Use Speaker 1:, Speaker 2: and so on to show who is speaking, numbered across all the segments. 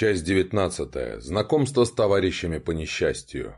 Speaker 1: Часть 19. Знакомство с товарищами по несчастью.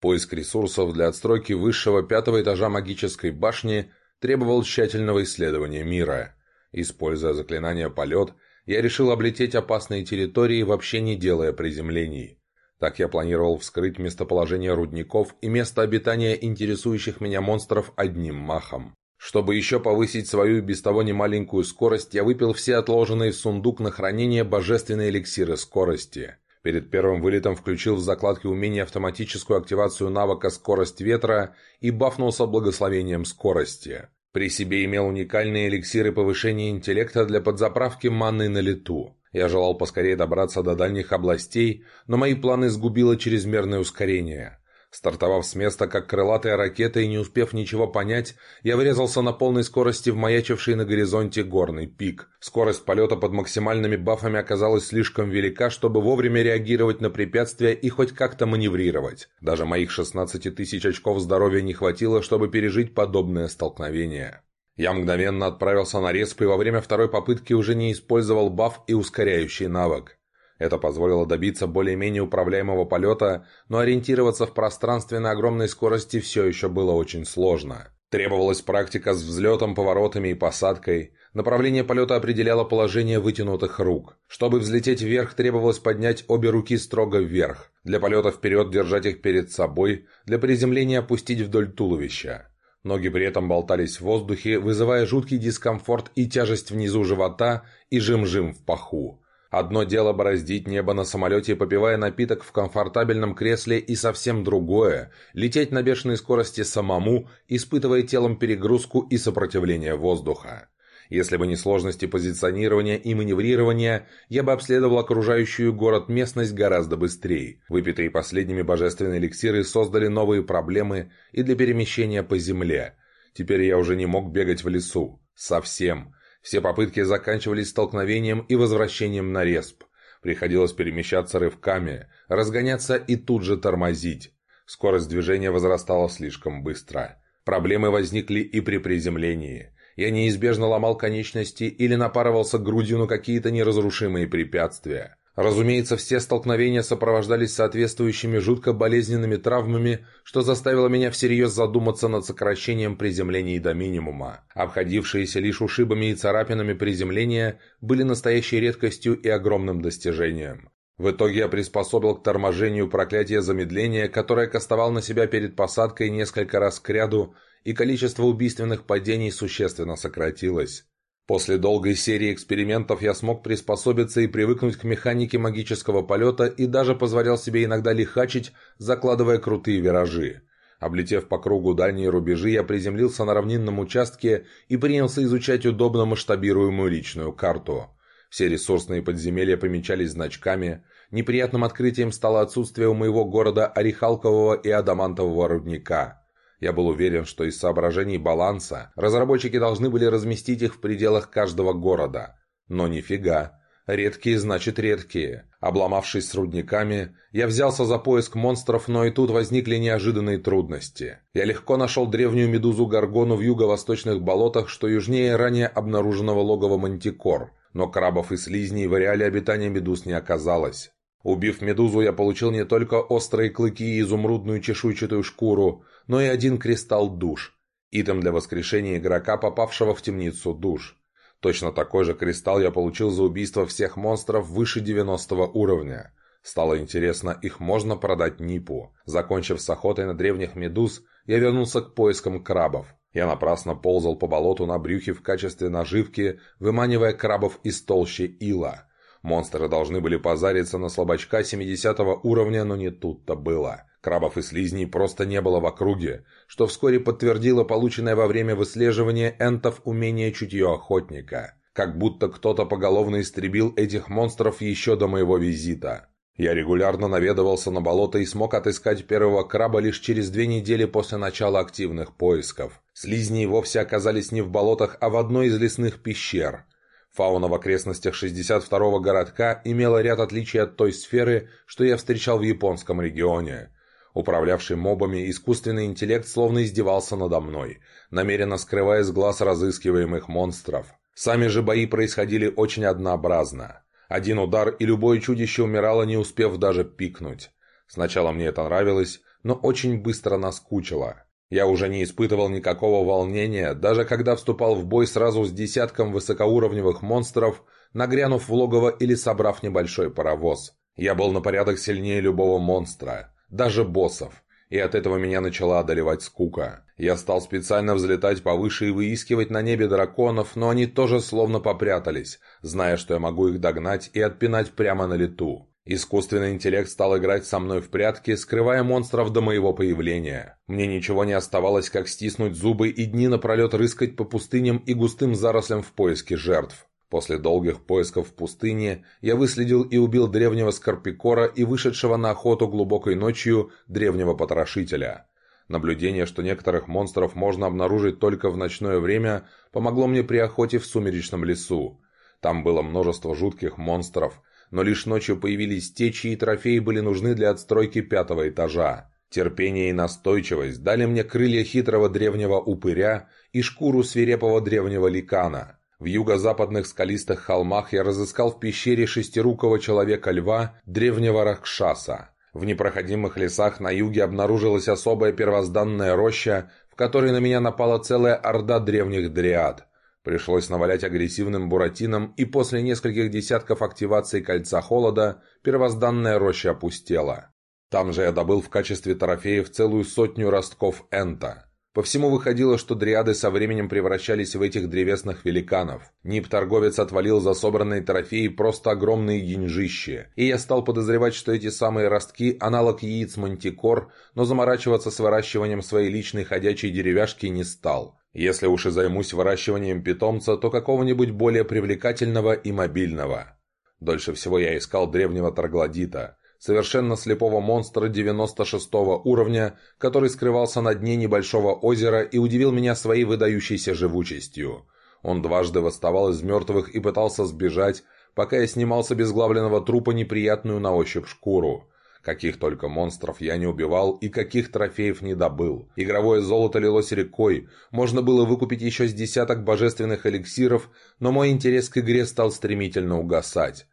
Speaker 1: Поиск ресурсов для отстройки высшего пятого этажа магической башни требовал тщательного исследования мира. Используя заклинание «Полет», я решил облететь опасные территории, вообще не делая приземлений. Так я планировал вскрыть местоположение рудников и место обитания интересующих меня монстров одним махом. Чтобы еще повысить свою без того немаленькую скорость, я выпил все отложенные в сундук на хранение божественные эликсиры скорости. Перед первым вылетом включил в закладки умения автоматическую активацию навыка «Скорость ветра» и бафнулся благословением скорости. При себе имел уникальные эликсиры повышения интеллекта для подзаправки маны на лету. Я желал поскорее добраться до дальних областей, но мои планы сгубило чрезмерное ускорение. Стартовав с места, как крылатая ракета, и не успев ничего понять, я врезался на полной скорости в маячивший на горизонте горный пик. Скорость полета под максимальными бафами оказалась слишком велика, чтобы вовремя реагировать на препятствия и хоть как-то маневрировать. Даже моих 16 тысяч очков здоровья не хватило, чтобы пережить подобное столкновение. Я мгновенно отправился на респ и во время второй попытки уже не использовал баф и ускоряющий навык. Это позволило добиться более-менее управляемого полета, но ориентироваться в пространстве на огромной скорости все еще было очень сложно. Требовалась практика с взлетом, поворотами и посадкой. Направление полета определяло положение вытянутых рук. Чтобы взлететь вверх, требовалось поднять обе руки строго вверх. Для полета вперед держать их перед собой, для приземления опустить вдоль туловища. Ноги при этом болтались в воздухе, вызывая жуткий дискомфорт и тяжесть внизу живота и жим-жим в паху. Одно дело бороздить небо на самолете, попивая напиток в комфортабельном кресле, и совсем другое – лететь на бешеной скорости самому, испытывая телом перегрузку и сопротивление воздуха. Если бы не сложности позиционирования и маневрирования, я бы обследовал окружающую город местность гораздо быстрее. Выпитые последними божественные эликсиры создали новые проблемы и для перемещения по земле. Теперь я уже не мог бегать в лесу. Совсем. Все попытки заканчивались столкновением и возвращением на респ. Приходилось перемещаться рывками, разгоняться и тут же тормозить. Скорость движения возрастала слишком быстро. Проблемы возникли и при приземлении. Я неизбежно ломал конечности или напарывался грудью на какие-то неразрушимые препятствия. Разумеется, все столкновения сопровождались соответствующими жутко болезненными травмами, что заставило меня всерьез задуматься над сокращением приземлений до минимума. Обходившиеся лишь ушибами и царапинами приземления были настоящей редкостью и огромным достижением. В итоге я приспособил к торможению проклятие замедления, которое кастовал на себя перед посадкой несколько раз к ряду, и количество убийственных падений существенно сократилось. После долгой серии экспериментов я смог приспособиться и привыкнуть к механике магического полета и даже позволял себе иногда лихачить, закладывая крутые виражи. Облетев по кругу дальние рубежи, я приземлился на равнинном участке и принялся изучать удобно масштабируемую личную карту. Все ресурсные подземелья помечались значками. Неприятным открытием стало отсутствие у моего города орехалкового и адамантового рудника. Я был уверен, что из соображений баланса разработчики должны были разместить их в пределах каждого города. Но нифига. Редкие значит редкие. Обломавшись с рудниками, я взялся за поиск монстров, но и тут возникли неожиданные трудности. Я легко нашел древнюю медузу Гаргону в юго-восточных болотах, что южнее ранее обнаруженного логова Мантикор, но крабов и слизней в ареале обитания медуз не оказалось. Убив медузу, я получил не только острые клыки и изумрудную чешуйчатую шкуру, но и один кристалл душ. Итем для воскрешения игрока, попавшего в темницу душ. Точно такой же кристалл я получил за убийство всех монстров выше 90 уровня. Стало интересно, их можно продать Нипу. Закончив с охотой на древних медуз, я вернулся к поискам крабов. Я напрасно ползал по болоту на брюхе в качестве наживки, выманивая крабов из толщи ила. Монстры должны были позариться на слабачка 70 уровня, но не тут-то было. Крабов и слизней просто не было в округе, что вскоре подтвердило полученное во время выслеживания энтов умение чутье охотника. Как будто кто-то поголовно истребил этих монстров еще до моего визита. Я регулярно наведывался на болото и смог отыскать первого краба лишь через две недели после начала активных поисков. Слизни вовсе оказались не в болотах, а в одной из лесных пещер – Фауна в окрестностях 62-го городка имела ряд отличий от той сферы, что я встречал в японском регионе. Управлявший мобами искусственный интеллект словно издевался надо мной, намеренно скрывая с глаз разыскиваемых монстров. Сами же бои происходили очень однообразно. Один удар, и любое чудище умирало, не успев даже пикнуть. Сначала мне это нравилось, но очень быстро наскучило. Я уже не испытывал никакого волнения, даже когда вступал в бой сразу с десятком высокоуровневых монстров, нагрянув в логово или собрав небольшой паровоз. Я был на порядок сильнее любого монстра, даже боссов, и от этого меня начала одолевать скука. Я стал специально взлетать повыше и выискивать на небе драконов, но они тоже словно попрятались, зная, что я могу их догнать и отпинать прямо на лету. Искусственный интеллект стал играть со мной в прятки, скрывая монстров до моего появления. Мне ничего не оставалось, как стиснуть зубы и дни напролет рыскать по пустыням и густым зарослям в поиске жертв. После долгих поисков в пустыне я выследил и убил древнего Скорпикора и вышедшего на охоту глубокой ночью древнего Потрошителя. Наблюдение, что некоторых монстров можно обнаружить только в ночное время, помогло мне при охоте в сумеречном лесу. Там было множество жутких монстров, но лишь ночью появились те, чьи трофеи были нужны для отстройки пятого этажа. Терпение и настойчивость дали мне крылья хитрого древнего упыря и шкуру свирепого древнего ликана. В юго-западных скалистых холмах я разыскал в пещере шестирукого человека-льва древнего Ракшаса. В непроходимых лесах на юге обнаружилась особая первозданная роща, в которой на меня напала целая орда древних дриад. Пришлось навалять агрессивным буратином, и после нескольких десятков активаций кольца холода первозданная роща опустела. Там же я добыл в качестве трофеев целую сотню ростков энта. По всему выходило, что дриады со временем превращались в этих древесных великанов. Нип-торговец отвалил за собранные трофеи просто огромные янжищи, и я стал подозревать, что эти самые ростки – аналог яиц мантикор, но заморачиваться с выращиванием своей личной ходячей деревяшки не стал. Если уж и займусь выращиванием питомца, то какого-нибудь более привлекательного и мобильного. Дольше всего я искал древнего троглодита, совершенно слепого монстра 96 уровня, который скрывался на дне небольшого озера и удивил меня своей выдающейся живучестью. Он дважды восставал из мертвых и пытался сбежать, пока я снимал с обезглавленного трупа неприятную на ощупь шкуру. Каких только монстров я не убивал и каких трофеев не добыл. Игровое золото лилось рекой, можно было выкупить еще с десяток божественных эликсиров, но мой интерес к игре стал стремительно угасать.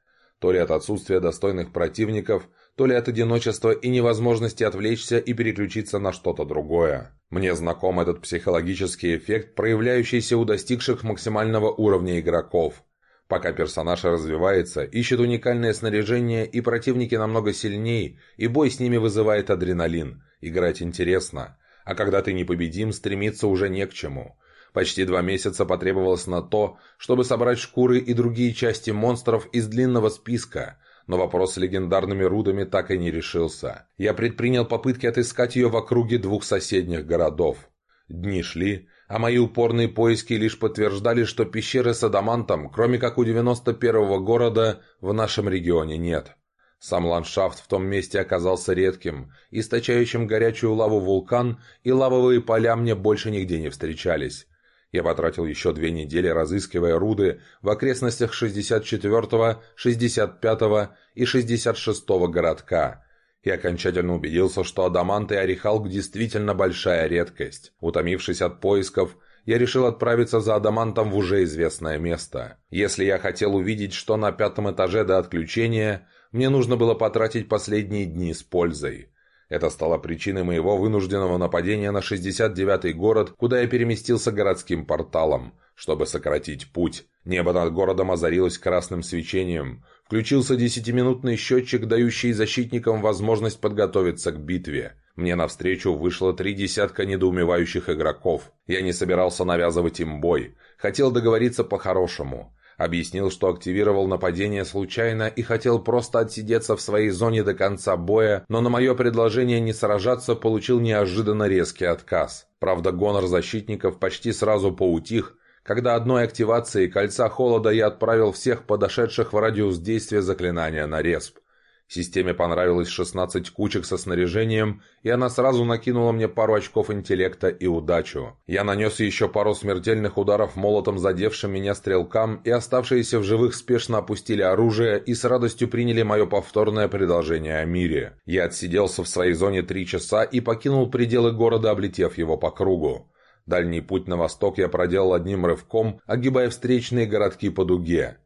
Speaker 1: То ли от отсутствия достойных противников, то ли от одиночества и невозможности отвлечься и переключиться на что-то другое. Мне знаком этот психологический эффект, проявляющийся у достигших максимального уровня игроков. Пока персонаж развивается, ищет уникальное снаряжение, и противники намного сильнее, и бой с ними вызывает адреналин. Играть интересно. А когда ты непобедим, стремиться уже не к чему. Почти два месяца потребовалось на то, чтобы собрать шкуры и другие части монстров из длинного списка, но вопрос с легендарными рудами так и не решился. Я предпринял попытки отыскать ее в округе двух соседних городов. Дни шли, а мои упорные поиски лишь подтверждали, что пещеры с адамантом, кроме как у 91-го города, в нашем регионе нет. Сам ландшафт в том месте оказался редким, источающим горячую лаву вулкан, и лавовые поля мне больше нигде не встречались. Я потратил еще две недели, разыскивая руды в окрестностях 64-го, 65-го и 66-го городка, и окончательно убедился, что адамант и орехалк действительно большая редкость. Утомившись от поисков, я решил отправиться за адамантом в уже известное место. Если я хотел увидеть, что на пятом этаже до отключения, мне нужно было потратить последние дни с пользой. Это стало причиной моего вынужденного нападения на 69-й город, куда я переместился городским порталом, чтобы сократить путь. Небо над городом озарилось красным свечением. Включился десятиминутный счетчик, дающий защитникам возможность подготовиться к битве. Мне навстречу вышло три десятка недоумевающих игроков. Я не собирался навязывать им бой. Хотел договориться по-хорошему. Объяснил, что активировал нападение случайно и хотел просто отсидеться в своей зоне до конца боя, но на мое предложение не сражаться получил неожиданно резкий отказ. Правда, гонор защитников почти сразу поутих, когда одной активацией кольца холода я отправил всех подошедших в радиус действия заклинания на респ. Системе понравилось 16 кучек со снаряжением, и она сразу накинула мне пару очков интеллекта и удачу. Я нанес еще пару смертельных ударов молотом задевшим меня стрелкам, и оставшиеся в живых спешно опустили оружие и с радостью приняли мое повторное предложение о мире. Я отсиделся в своей зоне три часа и покинул пределы города, облетев его по кругу. Дальний путь на восток я проделал одним рывком, огибая встречные городки по дуге.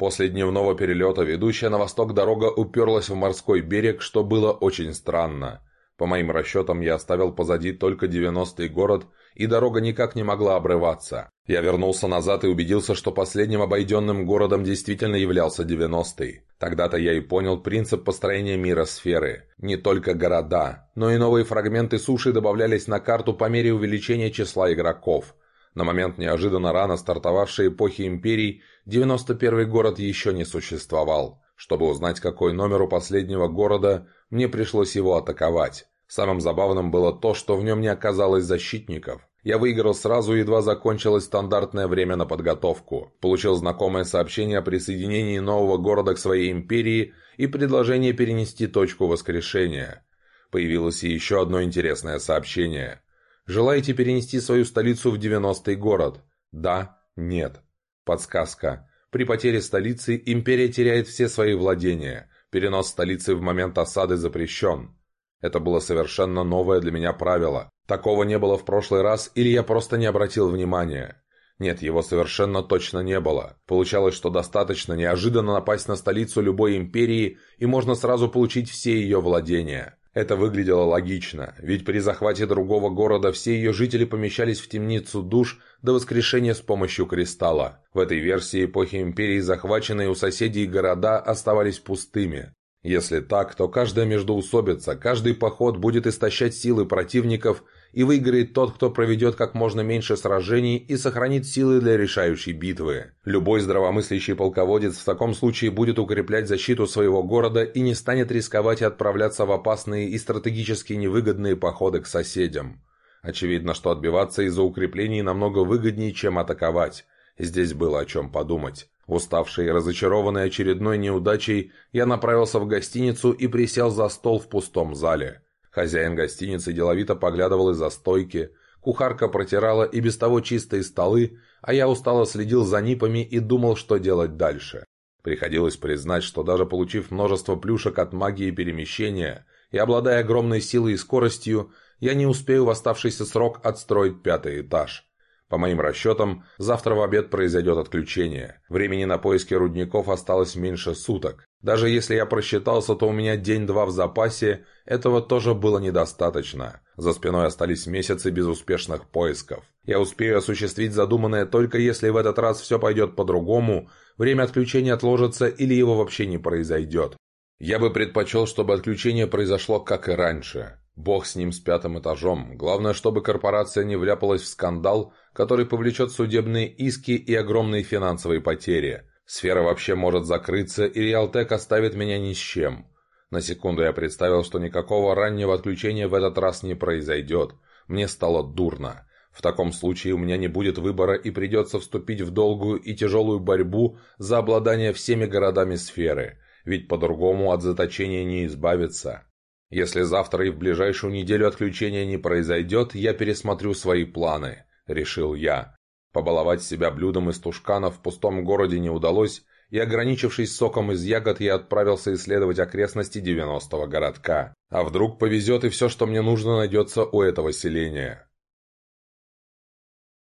Speaker 1: После дневного перелета ведущая на восток дорога уперлась в морской берег, что было очень странно. По моим расчетам, я оставил позади только 90-й город, и дорога никак не могла обрываться. Я вернулся назад и убедился, что последним обойденным городом действительно являлся 90-й. Тогда-то я и понял принцип построения мира сферы. Не только города, но и новые фрагменты суши добавлялись на карту по мере увеличения числа игроков. На момент неожиданно рано стартовавшей эпохи империй, 91-й город еще не существовал. Чтобы узнать, какой номер у последнего города, мне пришлось его атаковать. Самым забавным было то, что в нем не оказалось защитников. Я выиграл сразу, едва закончилось стандартное время на подготовку. Получил знакомое сообщение о присоединении нового города к своей империи и предложение перенести точку воскрешения. Появилось и еще одно интересное сообщение. Желаете перенести свою столицу в 90-й город? Да, нет. Подсказка. При потере столицы империя теряет все свои владения. Перенос столицы в момент осады запрещен. Это было совершенно новое для меня правило. Такого не было в прошлый раз, или я просто не обратил внимания. Нет, его совершенно точно не было. Получалось, что достаточно неожиданно напасть на столицу любой империи, и можно сразу получить все ее владения. Это выглядело логично, ведь при захвате другого города все ее жители помещались в темницу душ до воскрешения с помощью кристалла. В этой версии эпохи Империи захваченные у соседей города оставались пустыми. Если так, то каждая междоусобица, каждый поход будет истощать силы противников и выиграет тот, кто проведет как можно меньше сражений и сохранит силы для решающей битвы. Любой здравомыслящий полководец в таком случае будет укреплять защиту своего города и не станет рисковать и отправляться в опасные и стратегически невыгодные походы к соседям. Очевидно, что отбиваться из-за укреплений намного выгоднее, чем атаковать. Здесь было о чем подумать. Уставший и разочарованный очередной неудачей, я направился в гостиницу и присел за стол в пустом зале. Хозяин гостиницы деловито поглядывал из-за стойки, кухарка протирала и без того чистые столы, а я устало следил за нипами и думал, что делать дальше. Приходилось признать, что даже получив множество плюшек от магии перемещения и обладая огромной силой и скоростью, я не успею в оставшийся срок отстроить пятый этаж. По моим расчетам, завтра в обед произойдет отключение. Времени на поиски рудников осталось меньше суток. Даже если я просчитался, то у меня день-два в запасе, этого тоже было недостаточно. За спиной остались месяцы безуспешных поисков. Я успею осуществить задуманное только если в этот раз все пойдет по-другому, время отключения отложится или его вообще не произойдет. Я бы предпочел, чтобы отключение произошло как и раньше. Бог с ним с пятым этажом. Главное, чтобы корпорация не вляпалась в скандал, который повлечет судебные иски и огромные финансовые потери. Сфера вообще может закрыться, и Реалтек оставит меня ни с чем. На секунду я представил, что никакого раннего отключения в этот раз не произойдет. Мне стало дурно. В таком случае у меня не будет выбора и придется вступить в долгую и тяжелую борьбу за обладание всеми городами сферы, ведь по-другому от заточения не избавиться. Если завтра и в ближайшую неделю отключения не произойдет, я пересмотрю свои планы, решил я. Побаловать себя блюдом из тушкана в пустом городе не удалось, и, ограничившись соком из ягод, я отправился исследовать окрестности 90-го городка. А вдруг повезет, и все, что мне нужно, найдется у этого селения.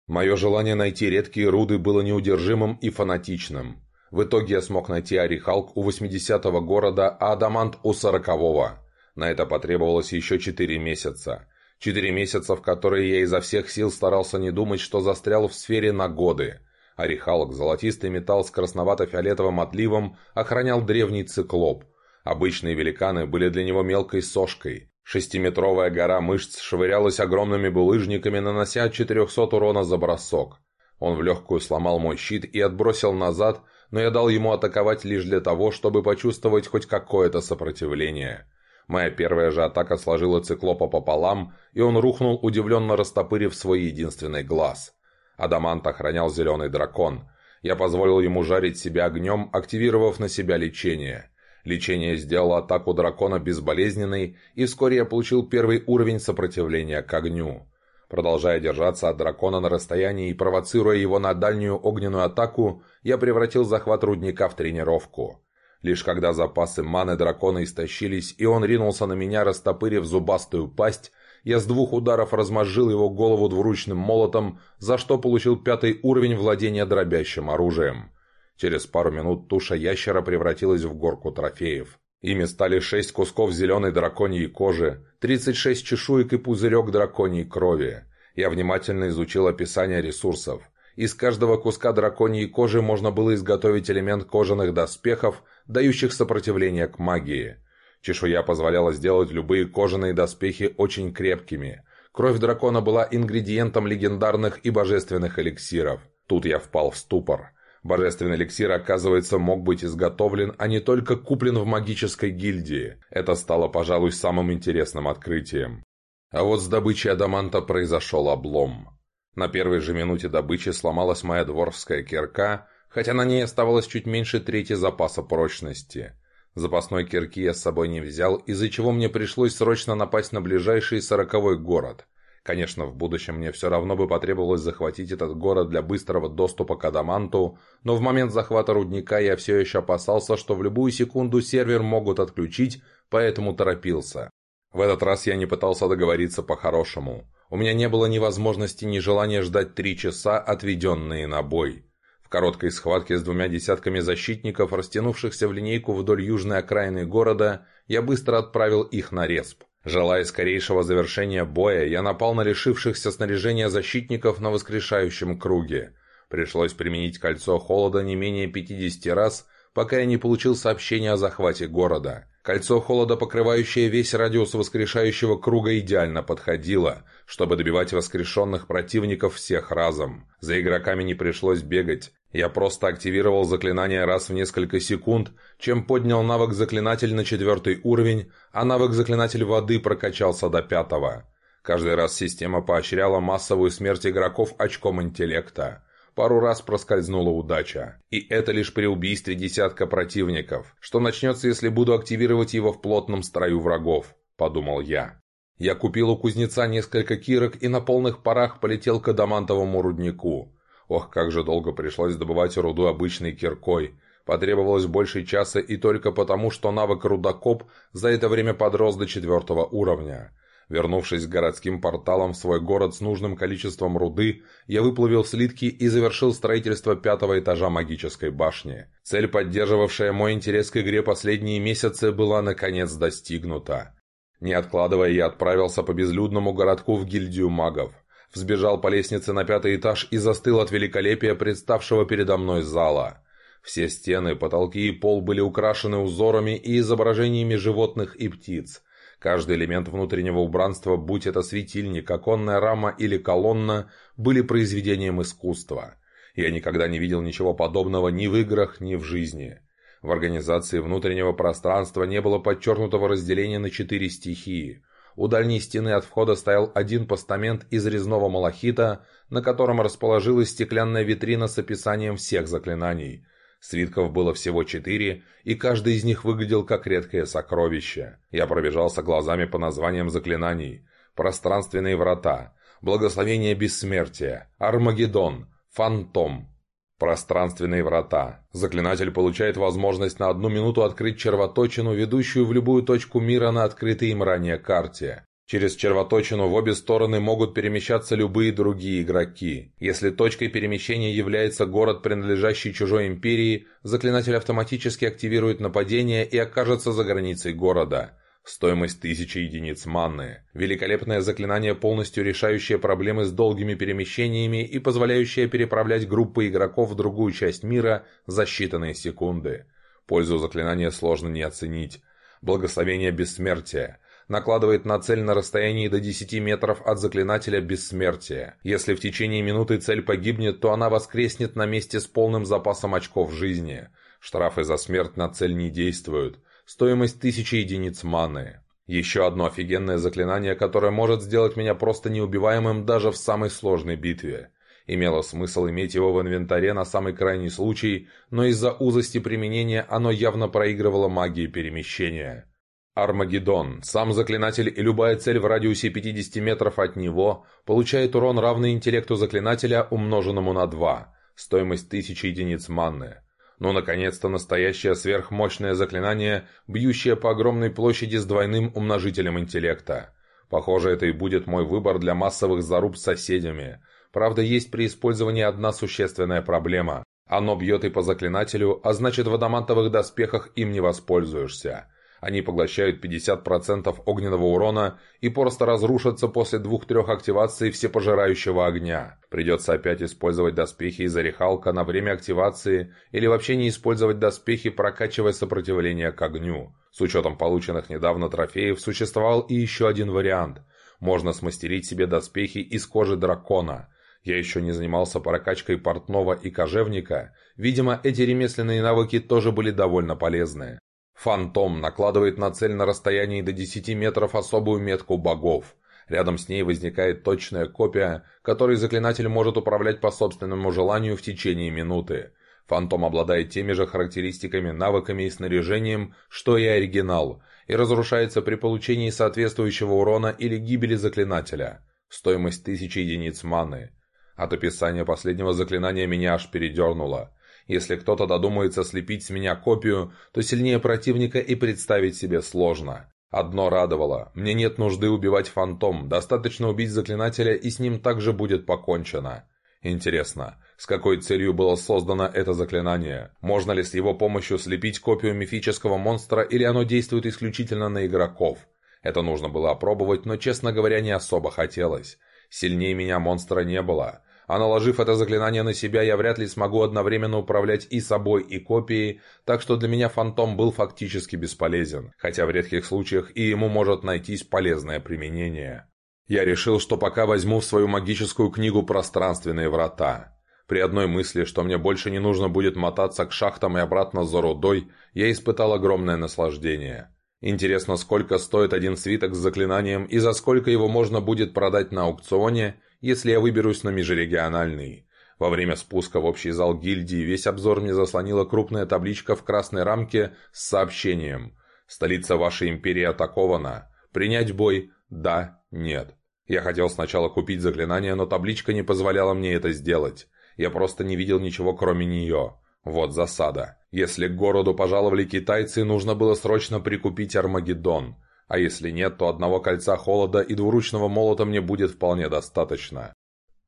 Speaker 1: Мое желание найти редкие руды было неудержимым и фанатичным. В итоге я смог найти Арихалк у 80-го города, а Адамант у 40-го. На это потребовалось еще четыре месяца. Четыре месяца, в которые я изо всех сил старался не думать, что застрял в сфере на годы. Орехалок, золотистый металл с красновато-фиолетовым отливом, охранял древний циклоп. Обычные великаны были для него мелкой сошкой. Шестиметровая гора мышц швырялась огромными булыжниками, нанося 400 урона за бросок. Он в легкую сломал мой щит и отбросил назад, но я дал ему атаковать лишь для того, чтобы почувствовать хоть какое-то сопротивление. Моя первая же атака сложила циклопа пополам, и он рухнул, удивленно растопырив свой единственный глаз. Адамант охранял зеленый дракон. Я позволил ему жарить себя огнем, активировав на себя лечение. Лечение сделало атаку дракона безболезненной, и вскоре я получил первый уровень сопротивления к огню. Продолжая держаться от дракона на расстоянии и провоцируя его на дальнюю огненную атаку, я превратил захват рудника в тренировку. Лишь когда запасы маны дракона истощились, и он ринулся на меня, растопырив зубастую пасть, я с двух ударов размозжил его голову двуручным молотом, за что получил пятый уровень владения дробящим оружием. Через пару минут туша ящера превратилась в горку трофеев. Ими стали шесть кусков зеленой драконьей кожи, 36 чешуек и пузырек драконьей крови. Я внимательно изучил описание ресурсов. Из каждого куска драконьей кожи можно было изготовить элемент кожаных доспехов, дающих сопротивление к магии. Чешуя позволяла сделать любые кожаные доспехи очень крепкими. Кровь дракона была ингредиентом легендарных и божественных эликсиров. Тут я впал в ступор. Божественный эликсир, оказывается, мог быть изготовлен, а не только куплен в магической гильдии. Это стало, пожалуй, самым интересным открытием. А вот с добычей адаманта произошел облом. На первой же минуте добычи сломалась моя дворфская кирка, хотя на ней оставалось чуть меньше трети запаса прочности. Запасной кирки я с собой не взял, из-за чего мне пришлось срочно напасть на ближайший сороковой город. Конечно, в будущем мне все равно бы потребовалось захватить этот город для быстрого доступа к Адаманту, но в момент захвата рудника я все еще опасался, что в любую секунду сервер могут отключить, поэтому торопился. В этот раз я не пытался договориться по-хорошему. У меня не было ни возможности, ни желания ждать три часа, отведенные на бой. В короткой схватке с двумя десятками защитников, растянувшихся в линейку вдоль южной окраины города, я быстро отправил их на респ. Желая скорейшего завершения боя, я напал на лишившихся снаряжения защитников на воскрешающем круге. Пришлось применить кольцо холода не менее 50 раз, пока я не получил сообщение о захвате города. Кольцо холода, покрывающее весь радиус воскрешающего круга, идеально подходило, чтобы добивать воскрешенных противников всех разом. За игроками не пришлось бегать, я просто активировал заклинание раз в несколько секунд, чем поднял навык заклинатель на четвертый уровень, а навык заклинатель воды прокачался до пятого. Каждый раз система поощряла массовую смерть игроков очком интеллекта. Пару раз проскользнула удача. И это лишь при убийстве десятка противников. Что начнется, если буду активировать его в плотном строю врагов? Подумал я. Я купил у кузнеца несколько кирок и на полных парах полетел к адамантовому руднику. Ох, как же долго пришлось добывать руду обычной киркой. Потребовалось больше часа и только потому, что навык рудокоп за это время подрос до четвертого уровня. Вернувшись к городским порталам в свой город с нужным количеством руды, я выплавил слитки и завершил строительство пятого этажа магической башни. Цель, поддерживавшая мой интерес к игре последние месяцы, была наконец достигнута. Не откладывая, я отправился по безлюдному городку в гильдию магов взбежал по лестнице на пятый этаж и застыл от великолепия представшего передо мной зала. Все стены, потолки и пол были украшены узорами и изображениями животных и птиц. Каждый элемент внутреннего убранства, будь это светильник, оконная рама или колонна, были произведением искусства. Я никогда не видел ничего подобного ни в играх, ни в жизни. В организации внутреннего пространства не было подчеркнутого разделения на четыре стихии – у дальней стены от входа стоял один постамент из резного малахита, на котором расположилась стеклянная витрина с описанием всех заклинаний. Свитков было всего четыре, и каждый из них выглядел как редкое сокровище. Я пробежался глазами по названиям заклинаний. «Пространственные врата», «Благословение бессмертия», «Армагеддон», «Фантом», Пространственные врата. Заклинатель получает возможность на одну минуту открыть червоточину, ведущую в любую точку мира на открытой им ранее карте. Через червоточину в обе стороны могут перемещаться любые другие игроки. Если точкой перемещения является город, принадлежащий чужой империи, заклинатель автоматически активирует нападение и окажется за границей города. Стоимость тысячи единиц манны. Великолепное заклинание, полностью решающее проблемы с долгими перемещениями и позволяющее переправлять группы игроков в другую часть мира за считанные секунды. Пользу заклинания сложно не оценить. Благословение бессмертия. Накладывает на цель на расстоянии до 10 метров от заклинателя бессмертия. Если в течение минуты цель погибнет, то она воскреснет на месте с полным запасом очков жизни. Штрафы за смерть на цель не действуют. Стоимость тысячи единиц маны. Еще одно офигенное заклинание, которое может сделать меня просто неубиваемым даже в самой сложной битве. Имело смысл иметь его в инвентаре на самый крайний случай, но из-за узости применения оно явно проигрывало магии перемещения. Армагеддон. Сам заклинатель и любая цель в радиусе 50 метров от него получает урон, равный интеллекту заклинателя, умноженному на 2. Стоимость 1000 единиц манны. Но, наконец-то, настоящее сверхмощное заклинание, бьющее по огромной площади с двойным умножителем интеллекта. Похоже, это и будет мой выбор для массовых заруб с соседями. Правда, есть при использовании одна существенная проблема. Оно бьет и по заклинателю, а значит в адамантовых доспехах им не воспользуешься. Они поглощают 50% огненного урона и просто разрушатся после двух-трех активаций всепожирающего огня. Придется опять использовать доспехи из орехалка на время активации или вообще не использовать доспехи, прокачивая сопротивление к огню. С учетом полученных недавно трофеев существовал и еще один вариант. Можно смастерить себе доспехи из кожи дракона. Я еще не занимался прокачкой портного и кожевника. Видимо, эти ремесленные навыки тоже были довольно полезны. Фантом накладывает на цель на расстоянии до 10 метров особую метку богов. Рядом с ней возникает точная копия, которой заклинатель может управлять по собственному желанию в течение минуты. Фантом обладает теми же характеристиками, навыками и снаряжением, что и оригинал, и разрушается при получении соответствующего урона или гибели заклинателя. Стоимость 1000 единиц маны. От описания последнего заклинания меня аж передернуло. Если кто-то додумается слепить с меня копию, то сильнее противника и представить себе сложно. Одно радовало. Мне нет нужды убивать фантом, достаточно убить заклинателя и с ним также будет покончено. Интересно, с какой целью было создано это заклинание? Можно ли с его помощью слепить копию мифического монстра или оно действует исключительно на игроков? Это нужно было опробовать, но, честно говоря, не особо хотелось. Сильнее меня монстра не было а наложив это заклинание на себя, я вряд ли смогу одновременно управлять и собой, и копией, так что для меня фантом был фактически бесполезен, хотя в редких случаях и ему может найтись полезное применение. Я решил, что пока возьму в свою магическую книгу «Пространственные врата». При одной мысли, что мне больше не нужно будет мотаться к шахтам и обратно за рудой, я испытал огромное наслаждение. Интересно, сколько стоит один свиток с заклинанием и за сколько его можно будет продать на аукционе, если я выберусь на межрегиональный. Во время спуска в общий зал гильдии весь обзор мне заслонила крупная табличка в красной рамке с сообщением «Столица вашей империи атакована. Принять бой? Да, нет». Я хотел сначала купить заклинание, но табличка не позволяла мне это сделать. Я просто не видел ничего кроме нее. Вот засада. Если к городу пожаловали китайцы, нужно было срочно прикупить Армагеддон. А если нет, то одного кольца холода и двуручного молота мне будет вполне достаточно.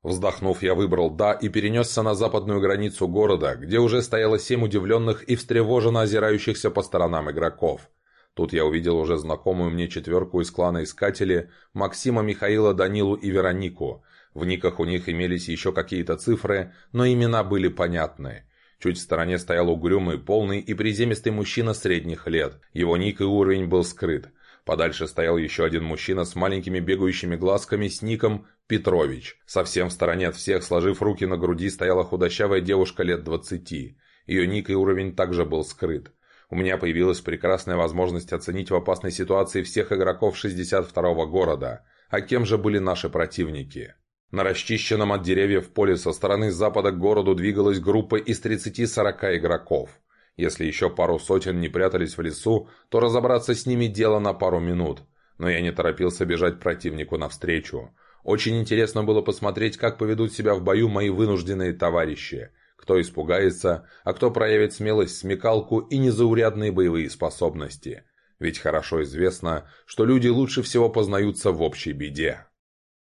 Speaker 1: Вздохнув, я выбрал «да» и перенесся на западную границу города, где уже стояло семь удивленных и встревоженно озирающихся по сторонам игроков. Тут я увидел уже знакомую мне четверку из клана Искатели, Максима, Михаила, Данилу и Веронику. В никах у них имелись еще какие-то цифры, но имена были понятны. Чуть в стороне стоял угрюмый, полный и приземистый мужчина средних лет. Его ник и уровень был скрыт. Подальше стоял еще один мужчина с маленькими бегающими глазками с ником Петрович. Совсем в стороне от всех, сложив руки на груди, стояла худощавая девушка лет двадцати. Ее ник и уровень также был скрыт. У меня появилась прекрасная возможность оценить в опасной ситуации всех игроков 62-го города. А кем же были наши противники? На расчищенном от деревьев поле со стороны запада к городу двигалась группа из 30-40 игроков. Если еще пару сотен не прятались в лесу, то разобраться с ними дело на пару минут. Но я не торопился бежать противнику навстречу. Очень интересно было посмотреть, как поведут себя в бою мои вынужденные товарищи. Кто испугается, а кто проявит смелость, смекалку и незаурядные боевые способности. Ведь хорошо известно, что люди лучше всего познаются в общей беде.